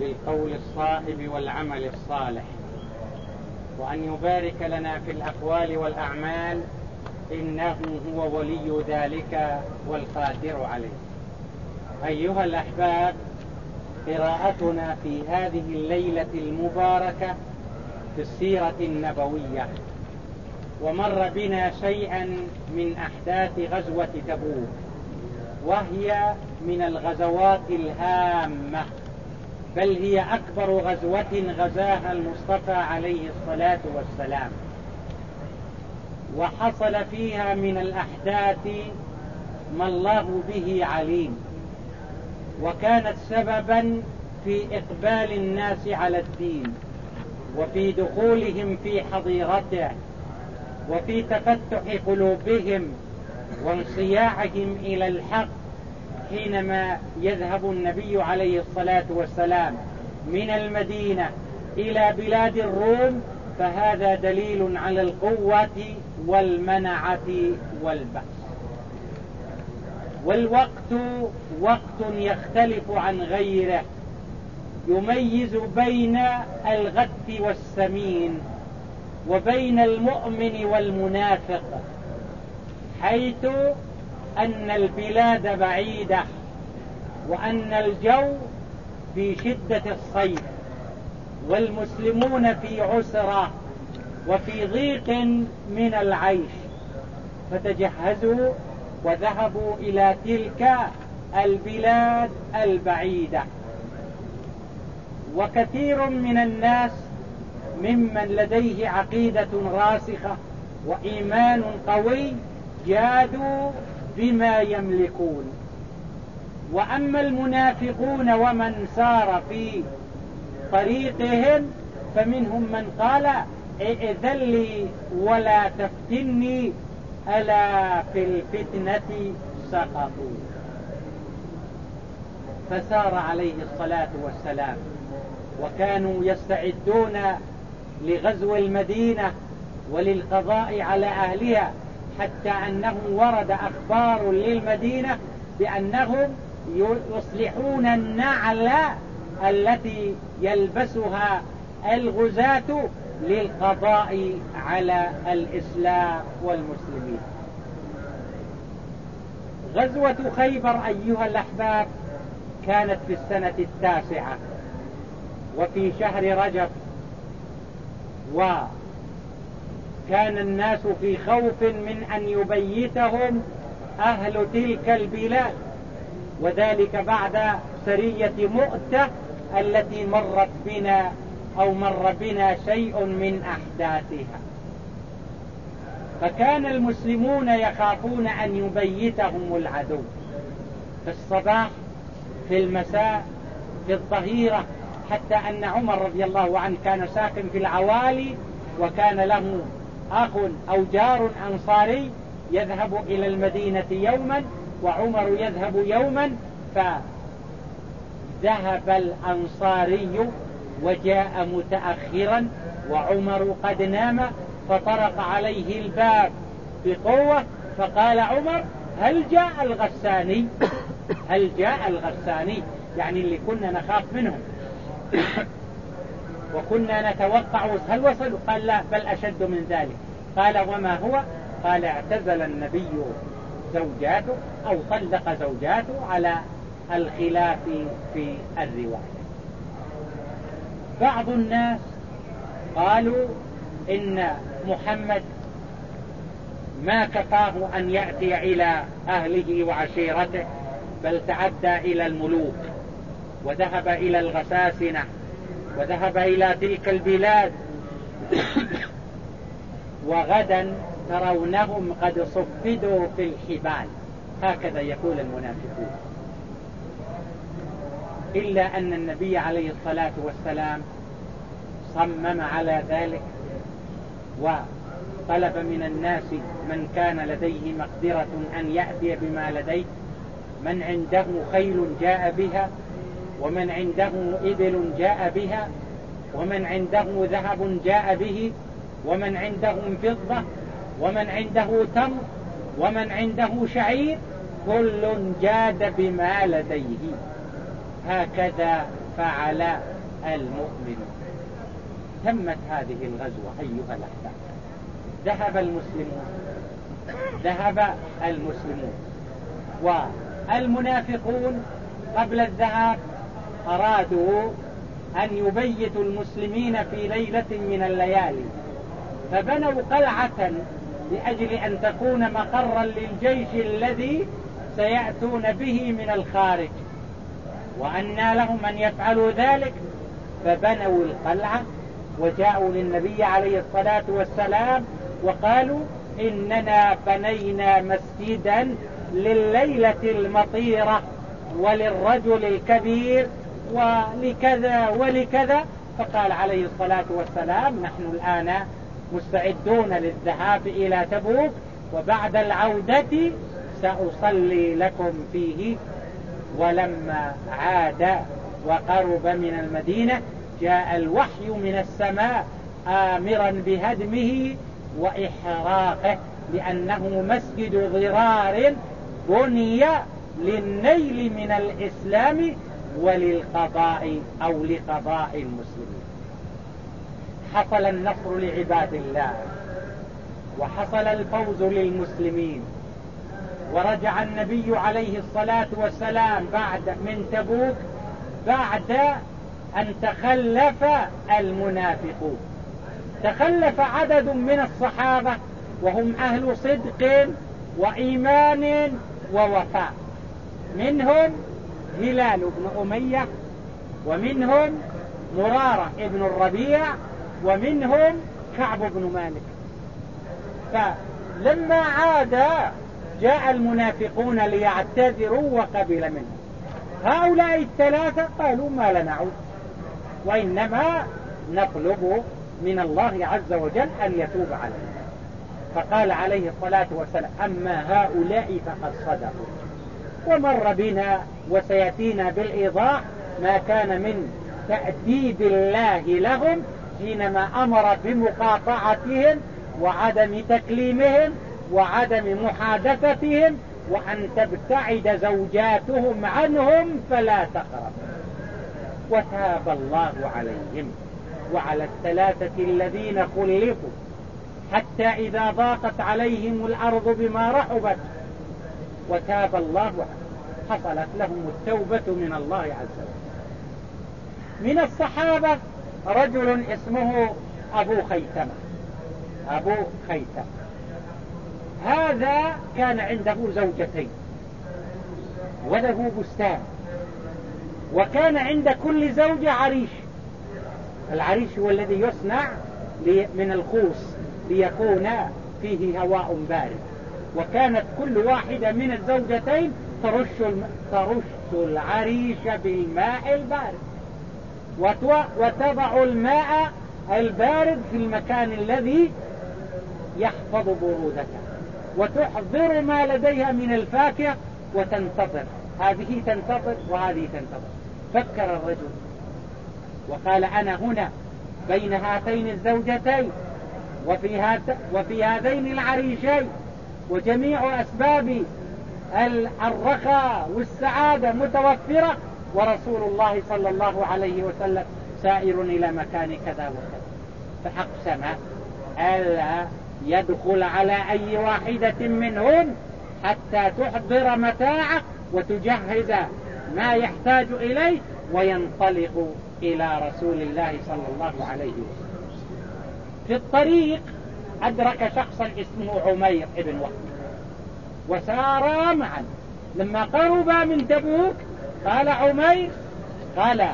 للقول الصائب والعمل الصالح. وأن يبارك لنا في الأقوال والأعمال إنه هو ولي ذلك والقادر عليه. أيها الأحباب قراءتنا في هذه الليلة المباركة في السيرة النبوية. ومر بنا شيئا من أحداث غزوة تبوك وهي من الغزوات الهامة. بل هي أكبر غزوة غزاها المصطفى عليه الصلاة والسلام. وحصل فيها من الأحداث ما الله به عليم. وكانت سببا في إقبال الناس على الدين وفي دخولهم في حضيرته وفي تفتح قلوبهم وانصياعهم إلى الحق حينما يذهب النبي عليه الصلاة والسلام من المدينة إلى بلاد الروم فهذا دليل على القوة والمنعة والبأس. والوقت وقت يختلف عن غيره. يميز بين الغث والسمين وبين المؤمن والمنافق حيث أن البلاد بعيدة وأن الجو في شدة الصيف والمسلمون في عسرة وفي ضيق من العيش. فتجهزوا وذهبوا إلى تلك البلاد البعيدة. وكثير من الناس ممن لديه عقيدة راسخة وإيمان قوي جادوا بما يملكون. وأما المنافقون ومن سار في طريقهم فمنهم من قال ائذن لي ولا تفتني ألا في الفتنة سقطوا. فسار عليه الصلاة والسلام. وكانوا يستعدون لغزو المدينة وللقضاء على أهلها. حتى أنه ورد أخبار للمدينة بأنهم يصلحون النعل التي يلبسها الغزاة للقضاء على الإسلام والمسلمين. غزوة خيبر أيها الأحباب كانت في السنة التاسعة وفي شهر رجب وكان الناس في خوف من أن يبيتهم أهل تلك البلاد. وذلك بعد سرية مؤتة التي مرت بنا أو مر بنا شيء من أحداثها. فكان المسلمون يخافون أن يبيتهم العدو. في الصباح في المساء في الظهيرة حتى أن عمر رضي الله عنه كان ساكن في العوالي وكان له أخ أو جار أنصاري يذهب إلى المدينة يوما وعمر يذهب يوما فذهب الأنصاري وجاء متأخرا وعمر قد نام فطرق عليه الباب بقوة فقال عمر هل جاء الغساني؟ هل جاء الغساني؟ يعني اللي كنا نخاف منهم. وكنا نتوقع هل وصلوا؟ قال لا بل أشد من ذلك. قال وما هو؟ قال اعتزل النبي زوجاته أو طلق زوجاته على الخلاف في الرواية. بعض الناس قالوا إن محمد ما كفاه أن يأتي إلى أهله وعشيرته بل تعدى إلى الملوك وذهب إلى الغساسنة. وذهب إلى تلك البلاد. وغدا ترونهم قد صفدوا في الحبال. هكذا يقول المنافقون. إلا أن النبي عليه الصلاة والسلام صمم على ذلك وطلب من الناس من كان لديه مقدرة أن يأتي بما لديه. من عنده خيل جاء بها ومن عنده إبل جاء بها ومن عنده ذهب جاء به ومن عنده فضة ومن عنده تمر ومن عنده شعير كل جاد بما لديه. هكذا فعل المؤمن. تمت هذه الغزوة أيها الأحباب. ذهب المسلمون. ذهب المسلمون. والمنافقون قبل الذهاب أرادوا أن يبيتوا المسلمين في ليلة من الليالي. فبنوا قلعة لأجل أن تكون مقرا للجيش الذي سيأتون به من الخارج. وأنى لهم أن يفعلوا ذلك فبنوا القلعة وجاءوا للنبي عليه الصلاة والسلام وقالوا إننا بنينا مسجدا لليلة المطيرة وللرجل الكبير ولكذا ولكذا فقال عليه الصلاة والسلام نحن الآن مستعدون للذهاب إلى تبوك وبعد العودة سأصلي لكم فيه ولما عاد وقرب من المدينة جاء الوحي من السماء آمرا بهدمه وإحراقه لأنه مسجد ضرار بني للنيل من الإسلام وللقضاء أو لقضاء المسلمين. حصل النصر لعباد الله وحصل الفوز للمسلمين. ورجع النبي عليه الصلاة والسلام بعد من تبوك بعد أن تخلف المنافقون. تخلف عدد من الصحابة وهم أهل صدق وإيمان ووفاء. منهم هلال بن أمية ومنهم مرارة بن الربيع ومنهم كعب بن مالك. فلما عاد جاء المنافقون ليعتذروا وقبل منهم هؤلاء الثلاثة قالوا ما لنا عود وإنما نطلب من الله عز وجل أن يتوب علينا. فقال عليه الصلاة والسلام أما هؤلاء فقد صدقوا. ومر بنا وسيأتينا بالإيضاح ما كان من تأديب الله لهم حينما أمر بمقاطعتهم وعدم تكليمهم وعدم محادثتهم وأن تبتعد زوجاتهم عنهم فلا تقرب. وتاب الله عليهم وعلى الثلاثة الذين خلفوا حتى إذا ضاقت عليهم الأرض بما رحبت وتاب الله حصلت لهم التوبة من الله عز وجل. من الصحابة رجل اسمه أبو خيثمة. أبو خيثمة. هذا كان عنده زوجتين. وله بستان. وكان عند كل زوجة عريش. العريش هو الذي يصنع من الخوص ليكون فيه هواء بارد. وكانت كل واحدة من الزوجتين ترش, ترش العريش بالماء البارد. وتضع الماء البارد في المكان الذي يحفظ برودته. وتحضر ما لديها من الفاكهة وتنتظر. هذه تنتظر وهذه تنتظر. فكر الرجل. وقال أنا هنا بين هاتين الزوجتين وفي, هات وفي هذين العريشين وجميع أسباب الرخاء والسعادة متوفرة ورسول الله صلى الله عليه وسلم سائر إلى مكان كذا وكذا. فأقسم ألا يدخل على أي واحدة منهن حتى تحضر متاعه وتجهز ما يحتاج إليه وينطلق إلى رسول الله صلى الله عليه وسلم. في الطريق أدرك شخصا اسمه عمير ابن وقت وسارا معا. لما قربا من تبوك قال عمير قال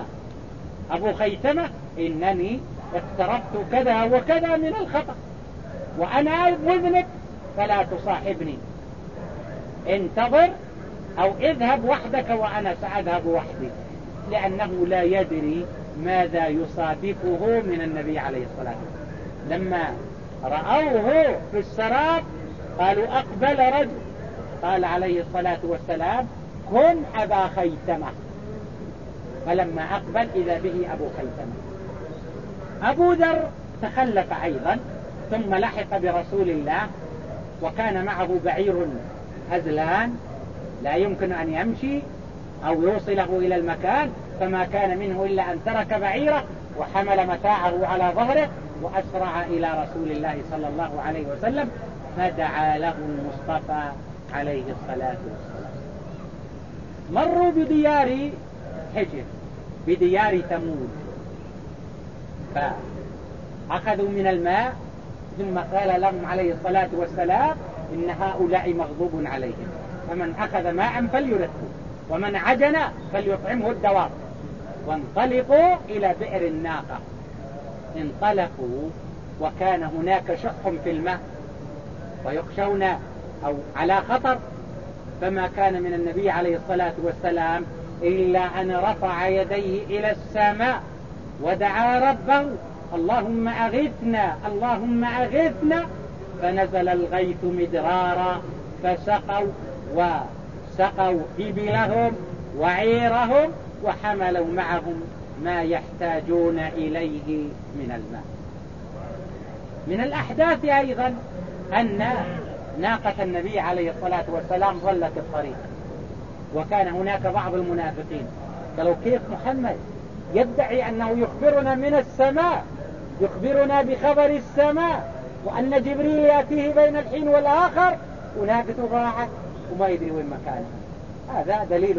أبو خيثمة إنني اقتربت كذا وكذا من الخطأ وأنا مذنب فلا تصاحبني. انتظر أو اذهب وحدك وأنا سأذهب وحدي لأنه لا يدري ماذا يصادفه من النبي عليه الصلاة والسلام. لما رأوه في السراب قالوا أقبل رجل. قال عليه الصلاة والسلام كن أبا خيثمة. فلما أقبل إذا به أبو خيثمة. أبو ذر تخلف أيضا ثم لحق برسول الله وكان معه بعير أزلان لا يمكن أن يمشي أو يوصله إلى المكان فما كان منه إلا أن ترك بعيره وحمل متاعه على ظهره وأسرع إلى رسول الله صلى الله عليه وسلم فدعا له المصطفى عليه الصلاة والسلام. مروا بديار حجر بديار ثمود. فأخذوا من الماء ثم قال لهم عليه الصلاة والسلام إن هؤلاء مغضوب عليهم. فمن أخذ ماء فليرده ومن عجن فليطعمه الدواب. وانطلقوا إلى بئر الناقة. انطلقوا وكان هناك شح في الماء ويخشون أو على خطر فما كان من النبي عليه الصلاة والسلام إلا أن رفع يديه إلى السماء ودعا ربه اللهم أغثنا اللهم أغثنا فنزل الغيث مدرارا فسقوا وسقوا إبلهم وعيرهم وحملوا معهم ما يحتاجون إليه من الماء. من الأحداث أيضا أن ناقة النبي عليه الصلاة والسلام ظلت الطريق وكان هناك بعض المنافقين. قالوا كيف محمد؟ يدعي أنه يخبرنا من السماء يخبرنا بخبر السماء وأن جبريل يأتيه بين الحين والآخر وناقته ضاعت وما يدري وين مكانها هذا دليل.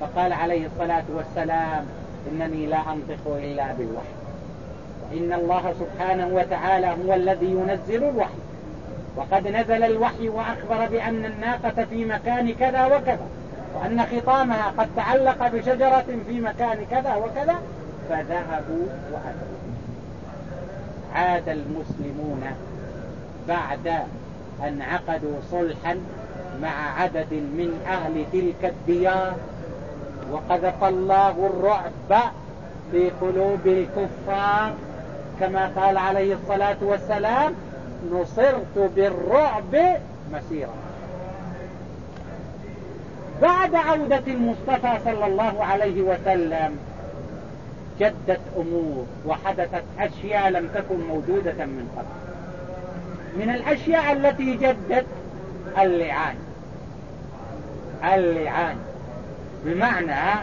فقال عليه الصلاة والسلام إنني لا أنطق إلا بالوحي. وإن الله سبحانه وتعالى هو الذي ينزل الوحي. وقد نزل الوحي وأخبر بأن الناقة في مكان كذا وكذا وأن خطامها قد تعلق بشجرة في مكان كذا وكذا فذهبوا وأتوا. عاد المسلمون بعد أن عقدوا صلحا مع عدد من أهل تلك الديار وقذف الله الرعب في قلوب الكفار. كما قال عليه الصلاة والسلام نصرت بالرعب مسيرا. بعد عودة المصطفى صلى الله عليه وسلم جدت أمور وحدثت أشياء لم تكن موجودة من قبل. من الأشياء التي جدت اللعان. اللعان. بمعنى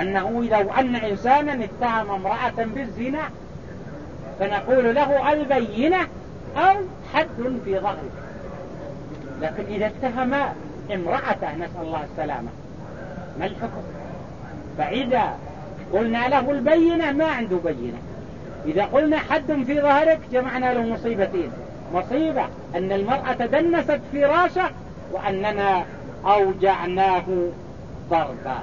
أنه لو أن إنسانا اتهم امرأة بالزنا فنقول له البينة أو حد في ظهره. لكن إذا اتهم امرأته نسأل الله السلامة ما الحكم؟ فإذا قلنا له البينة ما عنده بينة. إذا قلنا حد في ظهرك جمعنا له مصيبتين. مصيبة أن المرأة دنست فراشه وأننا أوجعناه ضربا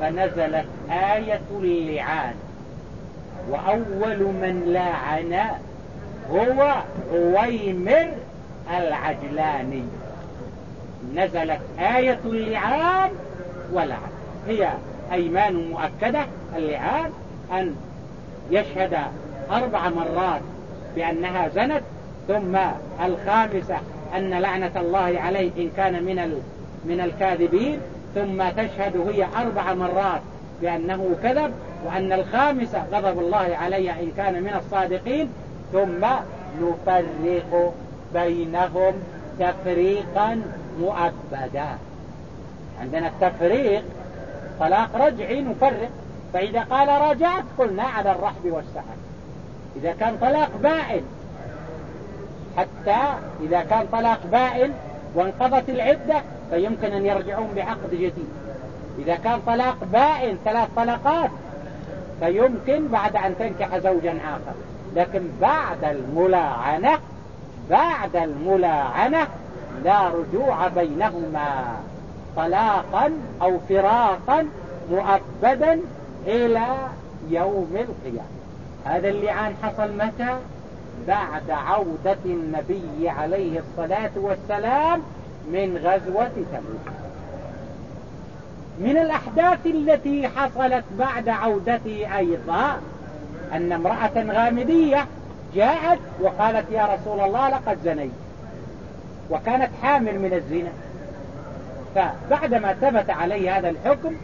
فنزلت آية اللعان وأول من لاعن هو عويمر العجلاني. نزلت آية اللعان ولعن هي أيمان مؤكدة اللعان أن يشهد أربع مرات بأنها زنت ثم الخامسة أن لعنة الله عليه إن كان من من الكاذبين ثم تشهد هي أربع مرات بأنه كذب وأن الخامسة غضب الله علي إن كان من الصادقين ثم نفرق بينهم تفريقا مؤبدا. عندنا التفريق طلاق رجعي نفرق. فإذا قال رجعت قلنا على الرحب والسعة إذا كان طلاق بائن حتى إذا كان طلاق بائن وانقضت العدة فيمكن أن يرجعون بعقد جديد. إذا كان طلاق بائن ثلاث طلقات فيمكن بعد أن تنكح زوجا آخر. لكن بعد الملاعنة بعد الملاعنة لا رجوع بينهما. طلاقا أو فراقا مؤبدا إلى يوم القيامة. هذا اللعان حصل متى؟ بعد عودة النبي عليه الصلاة والسلام من غزوة تبوك من الأحداث التي حصلت بعد عودته أيضا أن امرأة غامدية جاءت وقالت يا رسول الله لقد زنيت وكانت حامل من الزنا. فبعدما ثبت عليه هذا الحكم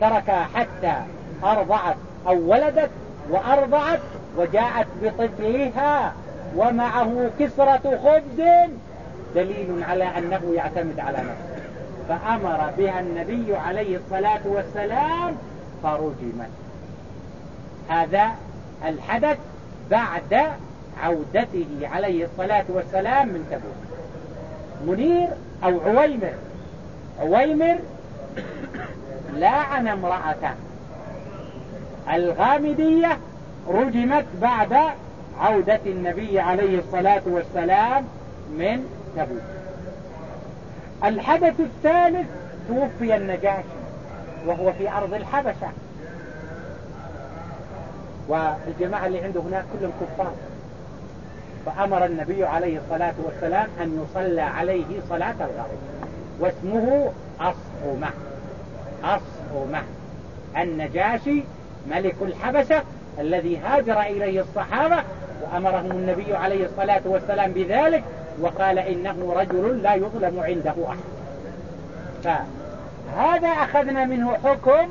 تركها حتى أرضعت أو ولدت وأرضعت وجاءت بطفلها ومعه كسرة خبز دليل على أنه يعتمد على نفسه. فأمر بها النبي عليه الصلاة والسلام فرجمت. هذا الحدث بعد عودته عليه الصلاة والسلام من تبوك. منير أو عويمر. عويمر لاعن امرأته الغامدية رجمت بعد عودة النبي عليه الصلاة والسلام من تبوك. الحدث الثالث توفي النجاشي وهو في أرض الحبشة. والجماعة اللي عنده هناك كلهم كفار فأمر النبي عليه الصلاة والسلام أن يصلى عليه صلاة الغائب واسمه أصحمة. أصحمة. النجاشي ملك الحبشة الذي هاجر إليه الصحابة وأمرهم النبي عليه الصلاة والسلام بذلك وقال إنه رجل لا يظلم عنده أحد. فهذا أخذنا منه حكم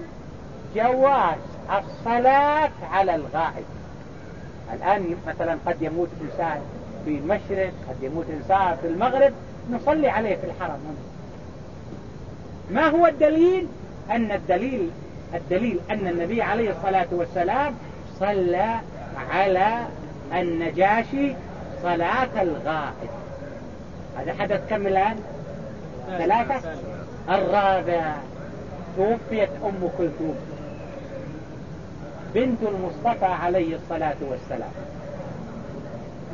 جواز الصلاة على الغائب. الآن مثلا قد يموت إنسان في المشرق قد يموت إنسان في المغرب نصلي عليه في الحرم. ما هو الدليل؟ أن الدليل الدليل أن النبي عليه الصلاة والسلام صلى على النجاشي صلاة الغائب. هذا حدث كم الآن؟ ثلاثة؟ الرابع. توفيت أم كلثوم. بنت المصطفى عليه الصلاة والسلام.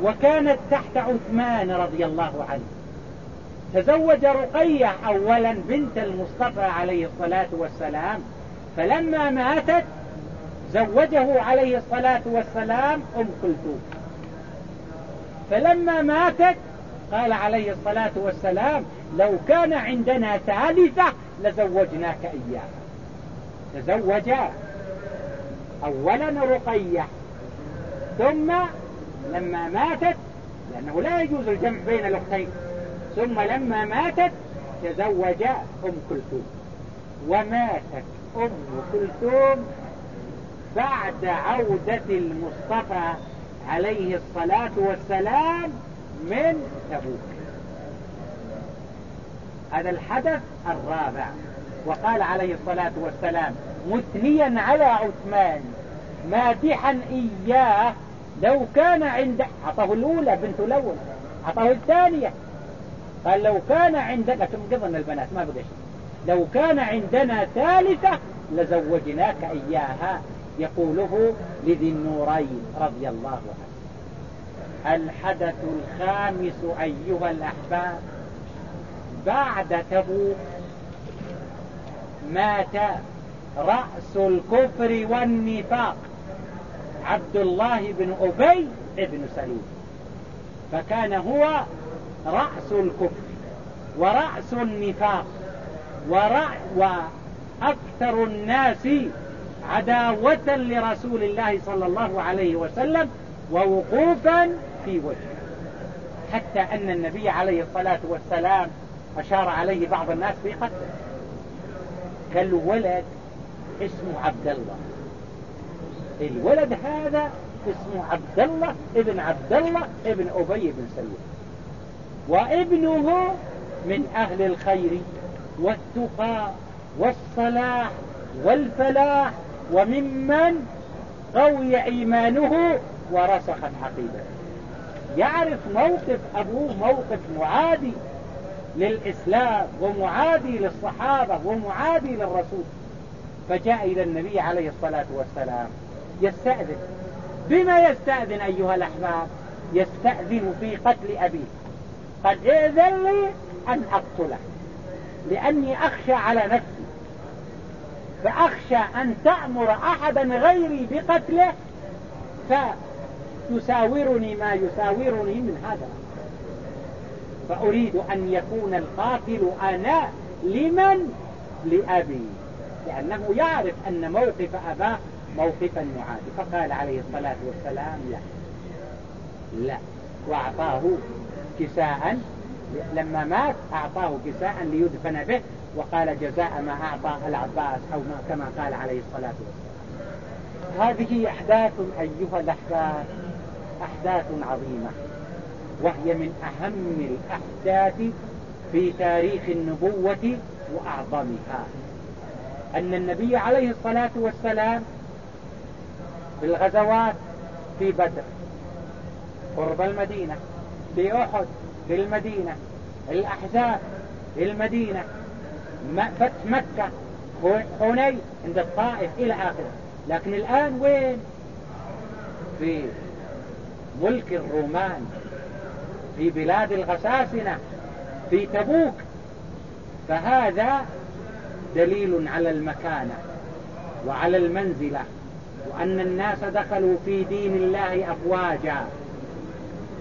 وكانت تحت عثمان رضي الله عنه. تزوج رقية أولا بنت المصطفى عليه الصلاة والسلام. فلما ماتت زوجه عليه الصلاة والسلام أم كلثوم. فلما ماتت قال عليه الصلاة والسلام لو كان عندنا ثالثة لزوجناك إياها. تزوج أولا رقية ثم لما ماتت لأنه لا يجوز الجمع بين الأختين ثم لما ماتت تزوج أم كلثوم. وماتت أم كلثوم بعد عودة المصطفى عليه الصلاة والسلام من تبوك. هذا الحدث الرابع. وقال عليه الصلاة والسلام مثنيا على عثمان مادحا إياه لو كان عند. عطاه الأولى بنت الأول. عطاه الثانية. قال لو كان عند لكن قضنا البنات ما بقى شيء. لو كان عندنا ثالثة لزوجناك إياها. يقوله لذي النورين رضي الله عنه. الحدث الخامس أيها الأحباب بعد تبوك مات رأس الكفر والنفاق عبد الله بن أبي بن سلول فكان هو رأس الكفر ورأس النفاق وأكثر الناس عداوة لرسول الله صلى الله عليه وسلم ووقوفا في وجهه. حتى أن النبي عليه الصلاة والسلام أشار عليه بعض الناس في قتله. كالولد اسمه عبد الله الولد هذا اسمه عبد الله ابن عبد الله ابن أبي بن سلول. وابنه من أهل الخير والتقى والصلاح والفلاح وممن قوي إيمانه ورسخت عقيدته يعرف موقف أبوه موقف معادي للإسلام ومعادي للصحابة ومعادي للرسول. فجاء إلى النبي عليه الصلاة والسلام يستأذن. بما يستأذن أيها الأحباب؟ يستأذن في قتل أبيه. قد إذن لي أن أقتله. لأني أخشى على نفسي فأخشى أن تأمر أحدا غيري بقتله فيساورني ما يساورني من هذا. فأريد أن يكون القاتل أنا لمن؟ لأبي لأنه يعرف أن موقف أباه موقفا معادي. فقال عليه الصلاة والسلام لا لا وأعطاه كساء لما مات أعطاه كساء ليدفن به وقال جزاء ما أعطى العباس أو ما كما قال عليه الصلاة والسلام. هذه أحداث أيها الأحداث أحداث عظيمة. وهي من أهم الأحداث في تاريخ النبوة وأعظمها. أن النبي عليه الصلاة والسلام في الغزوات في بدر قرب المدينة في أحد في المدينة الأحزاب في المدينة فتح مكة حنين عند الطائف إلى آخره. لكن الآن وين؟ في ملك الرومان في بلاد الغساسنة في تبوك. فهذا دليل على المكانة وعلى المنزلة وأن الناس دخلوا في دين الله أفواجا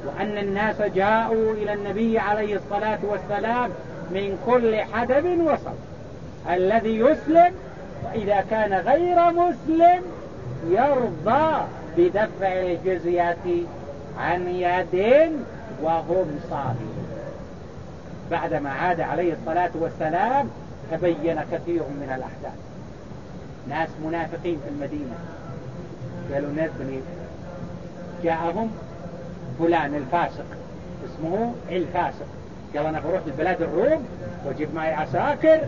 وأن الناس جاءوا إلى النبي عليه الصلاة والسلام من كل حدب وصل. الذي يسلم وإذا كان غير مسلم يرضى بدفع الجزية عن يد وهم صاغرون بعدما عاد عليه الصلاة والسلام تبين كثير من الأحداث. ناس منافقين في المدينة. قالوا نبني. جاءهم فلان الفاسق. اسمه الفاسق. قال أنا بروح لبلاد الروم وأجيب معي عساكر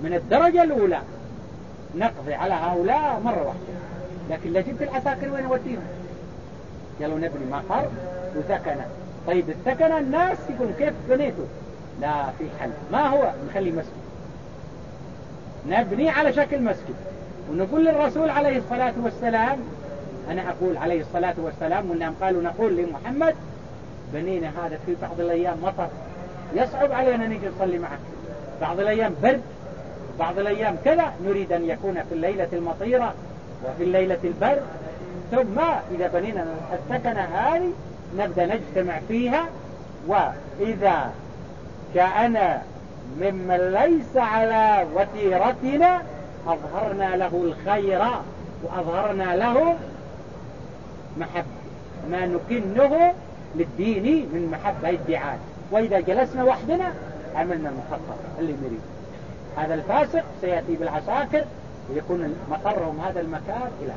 من الدرجة الأولى. نقضي على هؤلاء مرة واحدة. لكن لو جبت العساكر وين أوديهم؟ قالوا نبني مقر وسكنة طيب السكنة الناس يقول كيف بنيته؟ لا في حل. ما هو؟ نخلي مسجد. نبني على شكل مسجد. ونقول للرسول عليه الصلاة والسلام أنا أقول عليه الصلاة والسلام وإنهم قالوا نقول لمحمد بنينا هذا في بعض الأيام مطر. يصعب علينا نجي نصلي معك بعض الأيام برد بعض الأيام كذا. نريد أن يكون في الليلة المطيرة وفي الليلة البرد ثم إذا بنينا السكنة هذه نبدأ نجتمع فيها. وإذا كان ممن ليس على وتيرتنا أظهرنا له الخير وأظهرنا له محبة. ما نكنه للدين من محبة الدعاء. وإذا جلسنا وحدنا عملنا المخطط اللي نريد. هذا الفاسق سيأتي بالعساكر ويكون مقرهم هذا المكان إلى.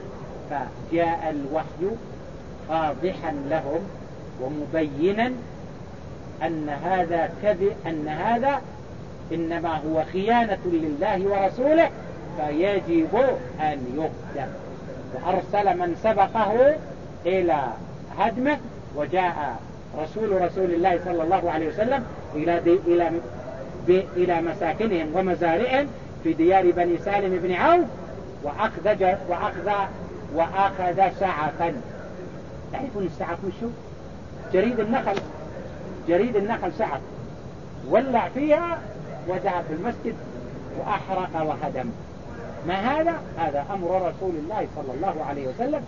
فجاء الوحي واضحا لهم ومبينا أن هذا كذب أن هذا إنما هو خيانة لله ورسوله فيجب أن يقدم. وأرسل من سبقه إلى هدمه وجاء رسول رسول الله صلى الله عليه وسلم إلى إلى إلى مساكنهم ومزارعهم في ديار بني سالم بن عوف وأخذ وأخذ وأخذ سعفا. تعرفون السعف وشو؟ جريد النخل. جريد النخل سعف. ولع فيها وذهب في المسجد وأحرق وهدم. ما هذا؟ هذا أمر رسول الله صلى الله عليه وسلم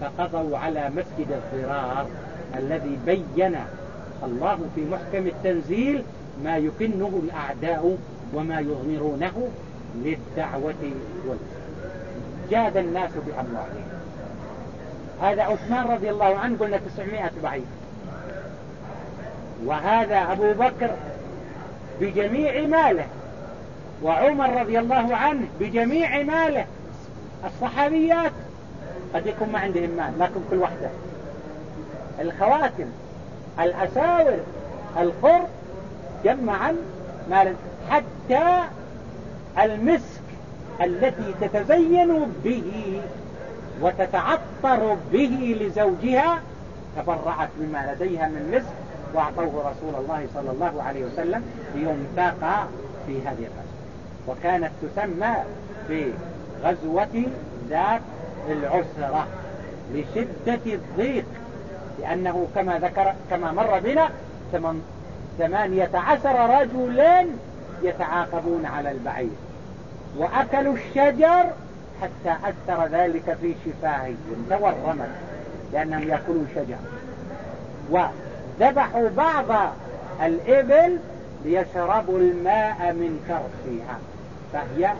فقضوا على مسجد الضرار الذي بين الله في محكم التنزيل ما يكنه الأعداء وما يضمرونه للدعوة والإسلام. جاد الناس بأموالهم هذا عثمان رضي الله عنه قلنا 900 بعيد. وهذا أبو بكر بجميع ماله. وعمر رضي الله عنه بجميع ماله. الصحابيات. قد يكون ما عندهم مال لكن كل واحدة الخواتم الأساور القر جمعا مالا حتى المسك التي تتزين به وتتعطر به لزوجها تبرعت بما لديها من مسك وأعطوه رسول الله صلى الله عليه وسلم لينفق في هذه الغزوة وكانت تسمى بغزوة ذات العسرة لشدة الضيق. لأنه كما ذكر كما مر بنا ثمانية عشر رجلا يتعاقبون على البعير. وأكلوا الشجر حتى أثر ذلك في شفاههم تورمت لأنهم يأكلون شجر. وذبحوا بعض الإبل ليشربوا الماء من كرسها فهي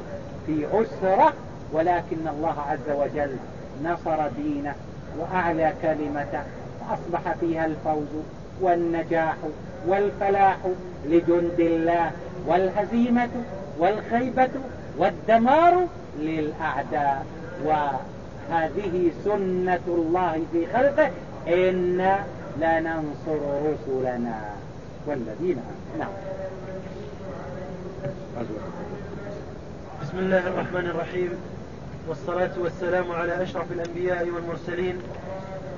في عسرة ولكن الله عز وجل نصر دينه وأعلى كلمته. فأصبح فيها الفوز والنجاح والفلاح لجند الله والهزيمة والخيبة والدمار للأعداء. وهذه سنة الله في خلقه. إنا لننصر رسلنا والذين نعم. بسم الله الرحمن الرحيم. والصلاة والسلام على أشرف الأنبياء والمرسلين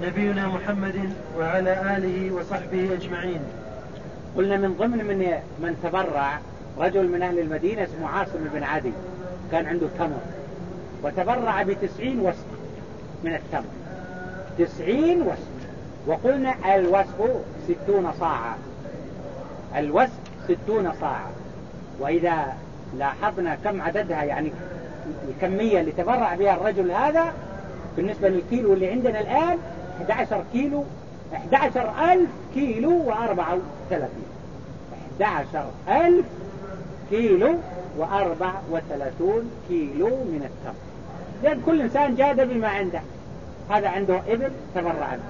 نبينا محمد وعلى آله وصحبه أجمعين. قلنا من ضمن من من تبرع رجل من أهل المدينة اسمه عاصم بن عدي كان عنده تمر. وتبرع بتسعين وسق من التمر. تسعين وسق. وقلنا الوسق ستون صاعا الوسق ستون صاعا وإذا لاحظنا كم عددها يعني الكمية اللي تبرع بها الرجل هذا بالنسبة للكيلو اللي عندنا الآن 11 كيلو 11 ألف كيلو وأربعة وثلاثين. 11 ألف كيلو وأربع وثلاثون كيلو من التمر. لأن كل إنسان جاد بما عنده. هذا عنده إبل تبرع عنه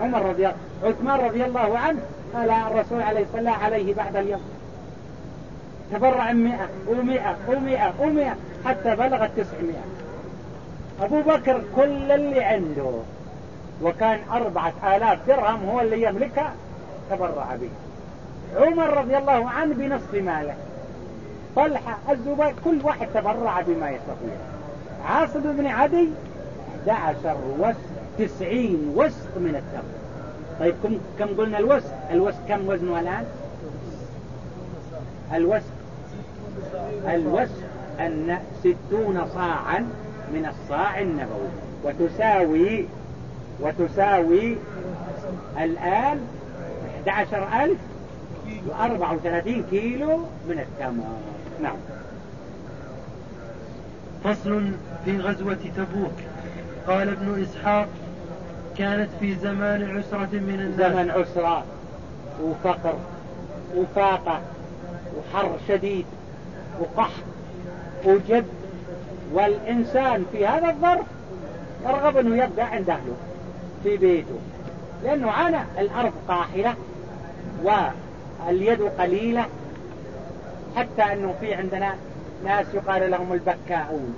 عمر رضي الله عثمان رضي الله عنه قال الرسول عليه الصلاة عليه بعد اليوم. تبرع مئة ومئة ومئة ومئة حتى بلغت تسعمائة. أبو بكر كل اللي عنده وكان أربعة آلاف درهم هو اللي يملكها تبرع به. عمر رضي الله عنه بنصف ماله. طلحة الزبير كل واحد تبرع بما يستطيع. عاصم بن عدي 11 وسق 90 وسق من التمر طيب كم كم قلنا الوسق الوسق كم وزنه الآن؟ الوسق الوسق أن ستون صاعا من الصاع النبوي وتساوي وتساوي الآن 11034 كيلو من التمر. نعم. فصل في غزوة تبوك. قال ابن إسحاق كانت في زمان عسرة من الناس. زمن عسرة وفقر وفاقة وحر شديد وقحط وجد والإنسان في هذا الظرف يرغب أنه يبقى عند أهله. في بيته. لأنه عانى الأرض قاحلة واليد قليلة حتى أنه في عندنا ناس يقال لهم البكاؤون.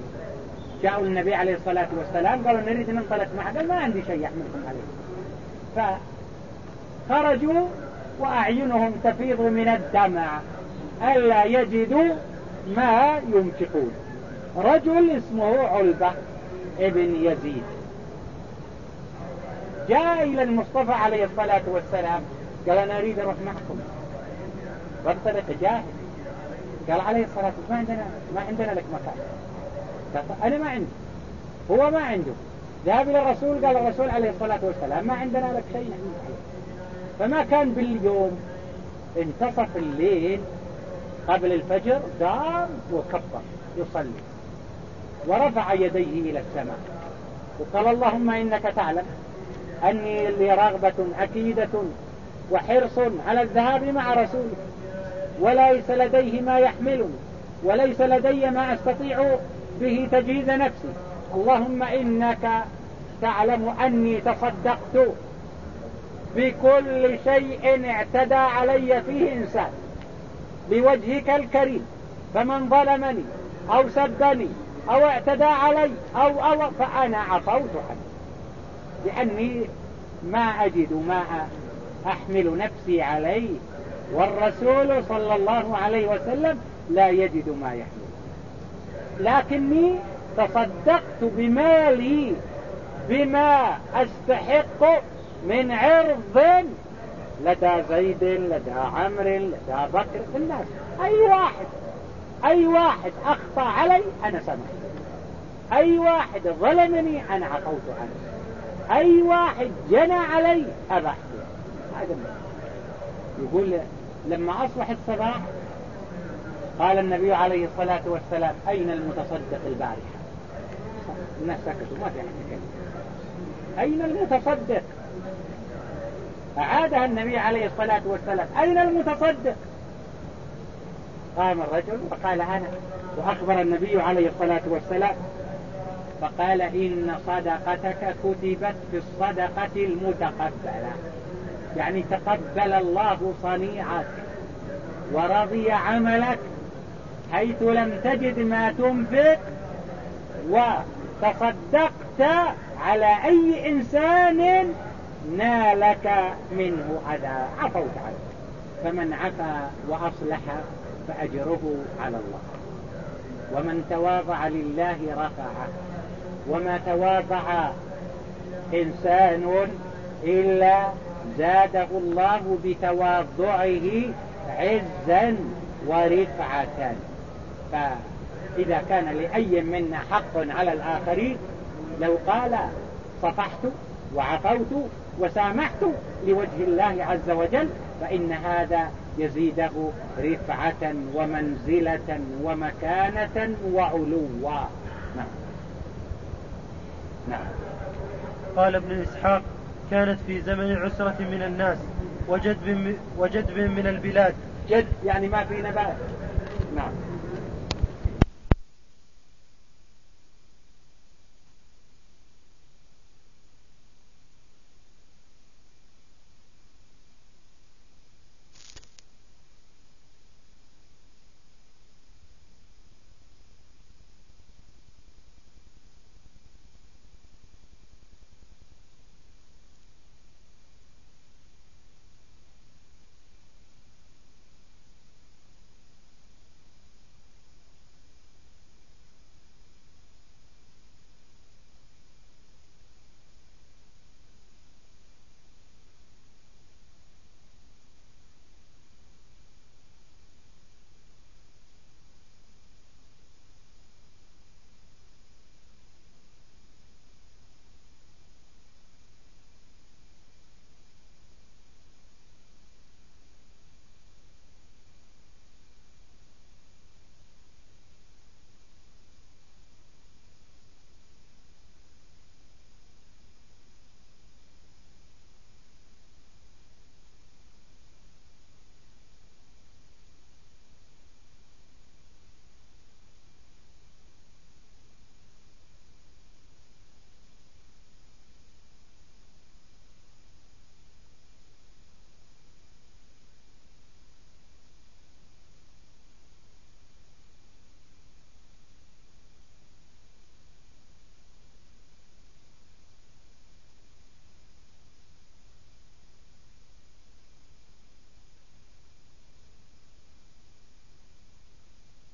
جاءوا النبي عليه الصلاة والسلام قالوا نريد ننطلق معك قال ما عندي شيء يحملكم عليه. فخرجوا وأعينهم تفيض من الدمع ألا يجدوا ما ينفقون. رجل اسمه علبة ابن يزيد. جاء إلى المصطفى عليه الصلاة والسلام. قال أنا أريد أروح معكم. وانطلق جاهز. قال عليه الصلاة والسلام ما عندنا ما عندنا لك مكان. قال أنا ما عندي. هو ما عنده. ذهب إلى الرسول قال الرسول عليه الصلاة والسلام ما عندنا لك شيء. فما كان باليوم انتصف الليل قبل الفجر قام وكبر يصلي. ورفع يديه إلى السماء. وقال اللهم إنك تعلم أني لي رغبة أكيدة وحرص على الذهاب مع رسولك وليس لديه ما يحملني وليس لدي ما أستطيع به تجهيز نفسي. اللهم إنك تعلم أني تصدقت بكل شيء اعتدى علي فيه إنسان. بوجهك الكريم فمن ظلمني أو سبني أو اعتدى علي أو أو فأنا عفوت عنه. لأني ما أجد ما أحمل نفسي عليه والرسول صلى الله عليه وسلم لا يجد ما يحمل. لكني تصدقت بمالي بما أستحق من عرض لدى زيد لدى عمر لدى بكر الناس. أي واحد أي واحد أخطأ علي أنا سمحت. أي واحد ظلمني أنا عفوت عنه. أي واحد جنى علي أبحت هذا يقول لما أصبح الصباح قال النبي عليه الصلاة والسلام أين المتصدق البارحة؟ الناس سكتوا ما في أين المتصدق؟ أعادها النبي عليه الصلاة والسلام أين المتصدق؟ قام الرجل وقال أنا وأخبر النبي عليه الصلاة والسلام فقال إن صدقتك كتبت في الصدقة المتقبلة. يعني تقبل الله صنيعك ورضي عملك حيث لم تجد ما تنفق وتصدقت على أي إنسان نالك منه أذى عفوت عنه فمن عفا وأصلح فأجره على الله. ومن تواضع لله رفعه. وما تواضع إنسان إلا زاده الله بتواضعه عزا ورفعة. فإذا كان لأي منا حق على الآخرين لو قال صفحت وعفوت وسامحت لوجه الله عز وجل فإن هذا يزيده رفعة ومنزلة ومكانة وعلوا. نعم. نعم. قال ابن إسحاق كانت في زمن عسرة من الناس وجدب, وجدب من البلاد. جد يعني ما في نبات. نعم.